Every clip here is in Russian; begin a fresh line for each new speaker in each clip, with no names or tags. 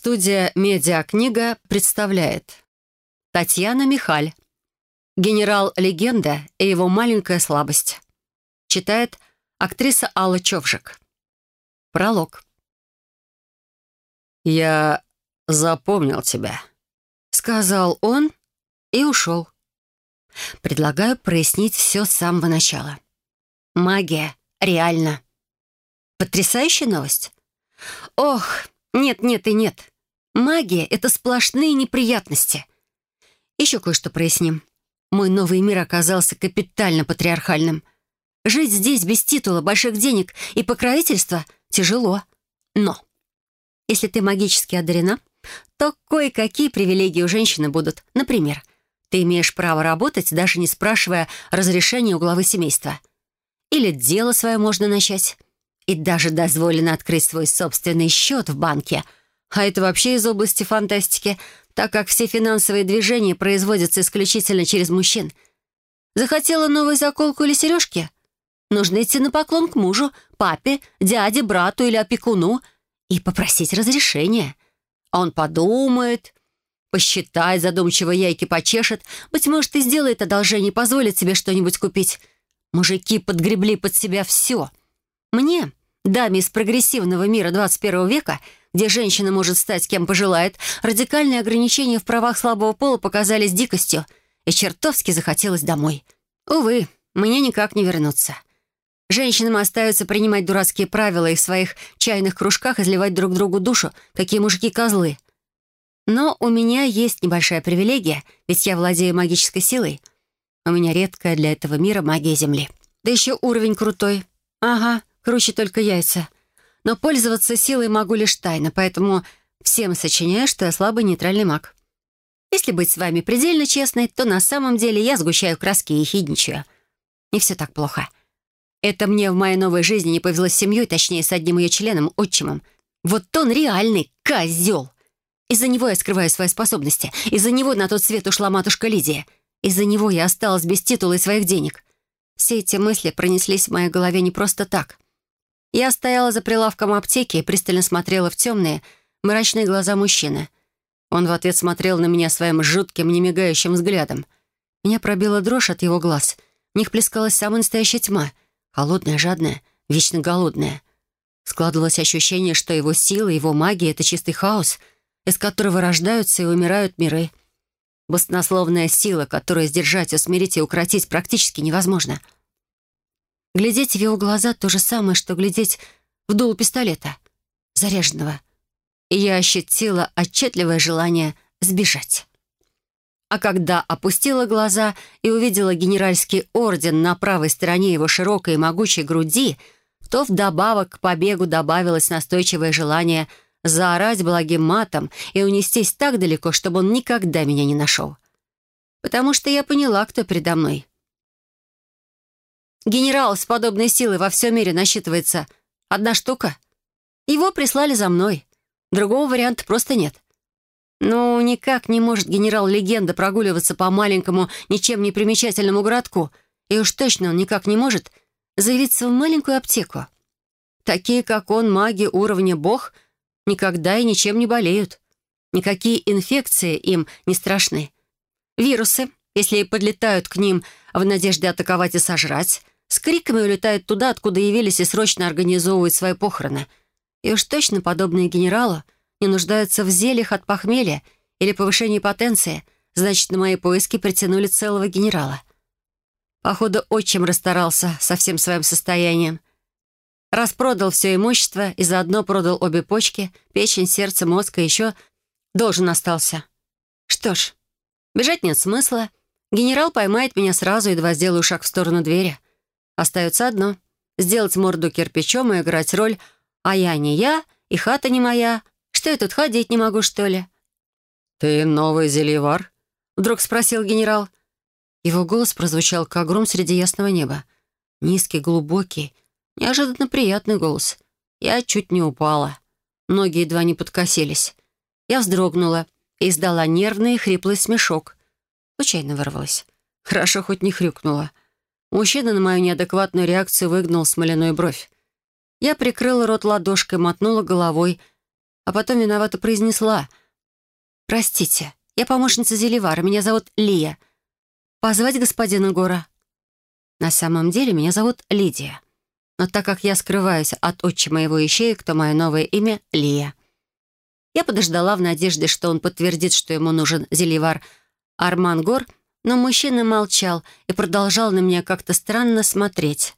Студия «Медиакнига» представляет Татьяна Михаль «Генерал-легенда и его маленькая слабость». Читает актриса Алла Човжик. Пролог.
«Я запомнил тебя», — сказал он и ушел.
Предлагаю прояснить все с самого начала. Магия. Реально. Потрясающая новость. Ох, нет, нет и нет. Магия — это сплошные неприятности. Еще кое-что проясним. Мой новый мир оказался капитально патриархальным. Жить здесь без титула, больших денег и покровительства тяжело. Но если ты магически одарена, то кое-какие привилегии у женщины будут. Например, ты имеешь право работать, даже не спрашивая разрешения у главы семейства. Или дело свое можно начать. И даже дозволено открыть свой собственный счет в банке. А это вообще из области фантастики, так как все финансовые движения производятся исключительно через мужчин. Захотела новую заколку или сережки? Нужно идти на поклон к мужу, папе, дяде, брату или опекуну и попросить разрешения. Он подумает, посчитает, задумчиво яйки почешет, быть может, и сделает одолжение позволит себе что-нибудь купить. Мужики подгребли под себя все. Мне, даме из прогрессивного мира 21 века, где женщина может стать кем пожелает, радикальные ограничения в правах слабого пола показались дикостью, и чертовски захотелось домой. Увы, мне никак не вернуться. Женщинам остается принимать дурацкие правила и в своих чайных кружках изливать друг другу душу, какие мужики козлы. Но у меня есть небольшая привилегия, ведь я владею магической силой. У меня редкая для этого мира магия Земли. Да еще уровень крутой. Ага, круче только яйца. Но пользоваться силой могу лишь тайно, поэтому всем сочиняю, что я слабый нейтральный маг. Если быть с вами предельно честной, то на самом деле я сгущаю краски и хидничаю. Не все так плохо. Это мне в моей новой жизни не повезло с семьей, точнее, с одним ее членом, отчимом. Вот он реальный козел. Из-за него я скрываю свои способности. Из-за него на тот свет ушла матушка Лидия. Из-за него я осталась без титула и своих денег. Все эти мысли пронеслись в моей голове не просто так. Я стояла за прилавком аптеки и пристально смотрела в темные, мрачные глаза мужчины. Он в ответ смотрел на меня своим жутким, немигающим взглядом. Меня пробила дрожь от его глаз. В них плескалась самая настоящая тьма — Холодная, жадная, вечно голодная. Складывалось ощущение, что его сила, его магия — это чистый хаос, из которого рождаются и умирают миры. Баснословная сила, которую сдержать, усмирить и укротить практически невозможно. Глядеть в его глаза — то же самое, что глядеть в дуло пистолета, заряженного. И я ощутила отчетливое желание сбежать. А когда опустила глаза и увидела генеральский орден на правой стороне его широкой и могучей груди, то вдобавок к побегу добавилось настойчивое желание заорать благим матом и унестись так далеко, чтобы он никогда меня не нашел. Потому что я поняла, кто передо мной. Генерал с подобной силой во всем мире насчитывается одна штука. Его прислали за мной. Другого варианта просто нет. Ну, никак не может генерал-легенда прогуливаться по маленькому, ничем не примечательному городку. И уж точно он никак не может заявиться в маленькую аптеку. Такие, как он, маги уровня бог, никогда и ничем не болеют. Никакие инфекции им не страшны. Вирусы, если подлетают к ним в надежде атаковать и сожрать, с криками улетают туда, откуда явились и срочно организовывают свои похороны. И уж точно подобные генералу — не нуждаются в зельях от похмелья или повышении потенции, значит, на мои поиски притянули целого генерала. Походу, отчим расстарался со всем своим состоянием. Распродал все имущество и заодно продал обе почки, печень, сердце, мозг и еще должен остался. Что ж, бежать нет смысла. Генерал поймает меня сразу, едва сделаю шаг в сторону двери. Остается одно — сделать морду кирпичом и играть роль «а я не я, и хата не моя, что я тут ходить не могу, что ли?»
«Ты новый зельевар?»
— вдруг спросил генерал. Его голос прозвучал, как гром среди ясного неба. Низкий, глубокий, неожиданно приятный голос. Я чуть не упала. Ноги едва не подкосились. Я вздрогнула и издала нервный хриплый смешок. Случайно вырвалась. Хорошо хоть не хрюкнула. Мужчина на мою неадекватную реакцию выгнал смоляную бровь. Я прикрыла рот ладошкой, мотнула головой а потом виновато произнесла. «Простите, я помощница Зеливара, меня зовут Лия. Позвать господина Гора?» На самом деле меня зовут Лидия. Но так как я скрываюсь от отчима его ищеек, то мое новое имя — Лия. Я подождала в надежде, что он подтвердит, что ему нужен Зеливар Арман Гор, но мужчина молчал и продолжал на меня как-то странно смотреть.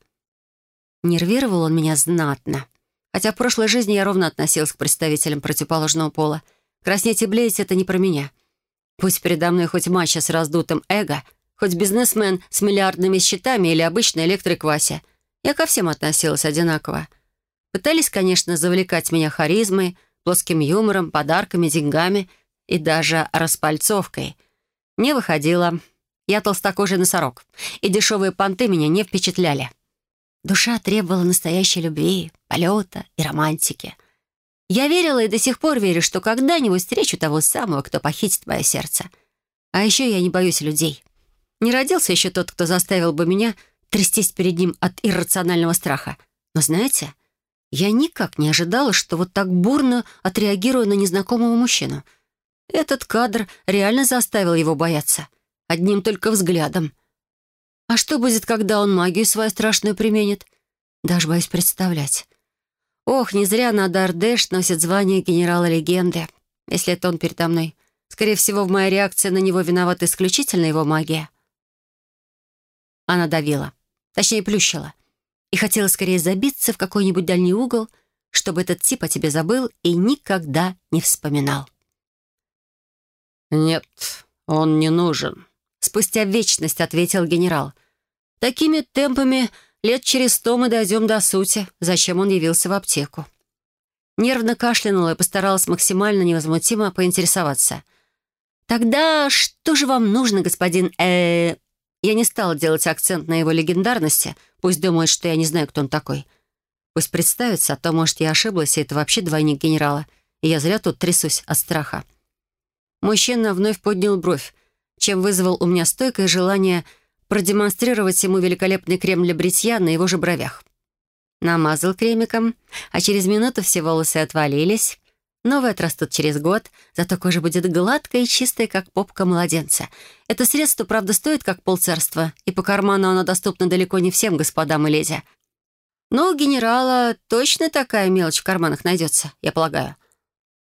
Нервировал он меня знатно. Хотя в прошлой жизни я ровно относилась к представителям противоположного пола. Краснеть и блеять — это не про меня. Пусть передо мной хоть мачо с раздутым эго, хоть бизнесмен с миллиардными счетами или обычный электрик Вася. Я ко всем относилась одинаково. Пытались, конечно, завлекать меня харизмой, плоским юмором, подарками, деньгами и даже распальцовкой. Не выходило. Я толстокожий носорог, и дешевые понты меня не впечатляли. Душа требовала настоящей любви, полета и романтики. Я верила и до сих пор верю, что когда-нибудь встречу того самого, кто похитит мое сердце. А еще я не боюсь людей. Не родился еще тот, кто заставил бы меня трястись перед ним от иррационального страха. Но знаете, я никак не ожидала, что вот так бурно отреагирую на незнакомого мужчину. Этот кадр реально заставил его бояться. Одним только взглядом. А что будет, когда он магию свою страшную применит? Даже боюсь представлять. Ох, не зря Надардеш носит звание генерала легенды. Если это он передо мной. Скорее всего, в моей реакции на него виновата исключительно его магия. Она давила. Точнее, плющила. И хотела скорее забиться в какой-нибудь дальний угол, чтобы этот тип о тебе забыл и никогда не вспоминал.
«Нет, он не нужен», —
спустя вечность ответил генерал. Такими темпами лет через сто мы дойдем до сути, зачем он явился в аптеку. Нервно кашлянула и постаралась максимально невозмутимо поинтересоваться. «Тогда что же вам нужно, господин э Я не стала делать акцент на его легендарности. Пусть думает, что я не знаю, кто он такой. Пусть представится, а то, может, я ошиблась, и это вообще двойник генерала, и я зря тут трясусь от страха. Мужчина вновь поднял бровь, чем вызвал у меня стойкое желание продемонстрировать ему великолепный крем для бритья на его же бровях. Намазал кремиком, а через минуту все волосы отвалились. Новые отрастут через год, зато кожа будет гладкой и чистой, как попка младенца. Это средство, правда, стоит как полцарства, и по карману оно доступно далеко не всем господам и леди. Но у генерала точно такая мелочь в карманах найдется, я полагаю.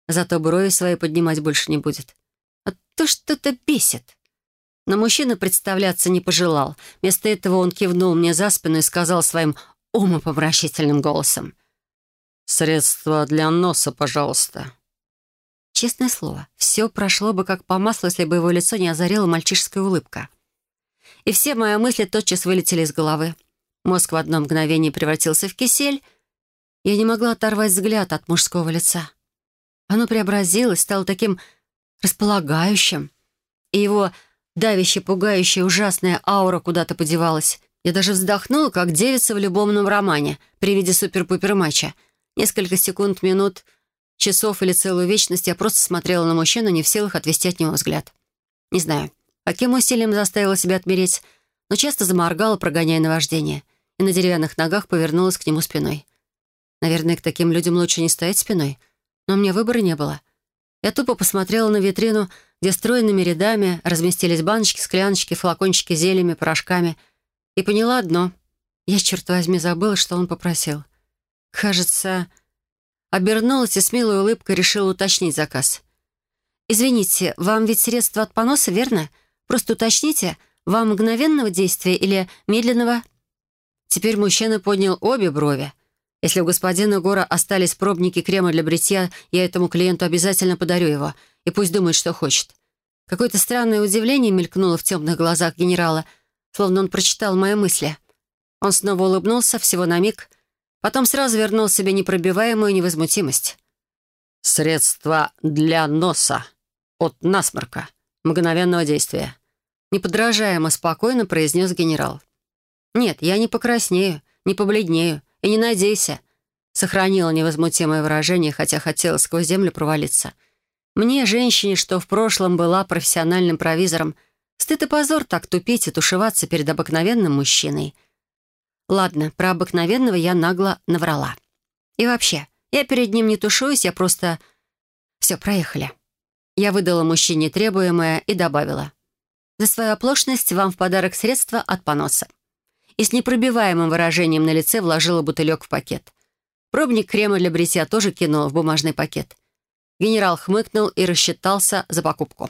Зато брови свои поднимать больше не будет. А то что-то бесит. Но мужчина представляться не пожелал. Вместо этого он кивнул мне за спину и сказал своим умопомрачительным голосом.
«Средство для носа, пожалуйста».
Честное слово, все прошло бы как по маслу, если бы его лицо не озарила мальчишеская улыбка. И все мои мысли тотчас вылетели из головы. Мозг в одно мгновение превратился в кисель. Я не могла оторвать взгляд от мужского лица. Оно преобразилось, стало таким располагающим. И его Давящая, пугающая, ужасная аура куда-то подевалась. Я даже вздохнула, как девица в любовном романе при виде супер-пупер-матча. Несколько секунд, минут, часов или целую вечность я просто смотрела на мужчину, не в силах отвести от него взгляд. Не знаю, каким усилием заставила себя отмереть, но часто заморгала, прогоняя наваждение, и на деревянных ногах повернулась к нему спиной. Наверное, к таким людям лучше не стоять спиной, но меня выбора не было. Я тупо посмотрела на витрину, где стройными рядами разместились баночки, скляночки, флакончики зельями, порошками. И поняла одно. Я, черт возьми, забыла, что он попросил. Кажется, обернулась и с милой улыбкой решила уточнить заказ. «Извините, вам ведь средство от поноса, верно? Просто уточните, вам мгновенного действия или медленного?» Теперь мужчина поднял обе брови. Если у господина Гора остались пробники крема для бритья, я этому клиенту обязательно подарю его — и пусть думает, что хочет. Какое-то странное удивление мелькнуло в темных глазах генерала, словно он прочитал мои мысли. Он снова улыбнулся, всего на миг, потом сразу вернул себе непробиваемую невозмутимость.
«Средство для носа. От насморка. Мгновенного действия».
Неподражаемо спокойно произнес генерал. «Нет, я не покраснею, не побледнею, и не надейся». Сохранила невозмутимое выражение, хотя хотела сквозь землю провалиться — мне, женщине, что в прошлом была профессиональным провизором, стыд и позор так тупить и тушеваться перед обыкновенным мужчиной. Ладно, про обыкновенного я нагло наврала. И вообще, я перед ним не тушуюсь, я просто Все, проехали. Я выдала мужчине требуемое и добавила. За свою оплошность вам в подарок средства от поноса. И с непробиваемым выражением на лице вложила бутылек в пакет. Пробник крема для бритья тоже кинула в бумажный пакет. Генерал хмыкнул и рассчитался за покупку.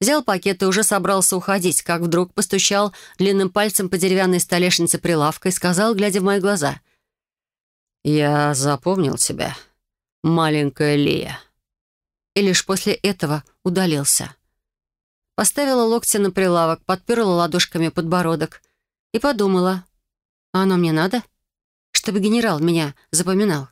Взял пакет и уже собрался уходить, как вдруг постучал длинным пальцем по деревянной столешнице прилавка и сказал, глядя в мои глаза.
«Я запомнил тебя, маленькая Лия».
И лишь после этого удалился. Поставила локти на прилавок, подперла ладошками подбородок и подумала, а оно мне надо? Чтобы генерал меня запоминал.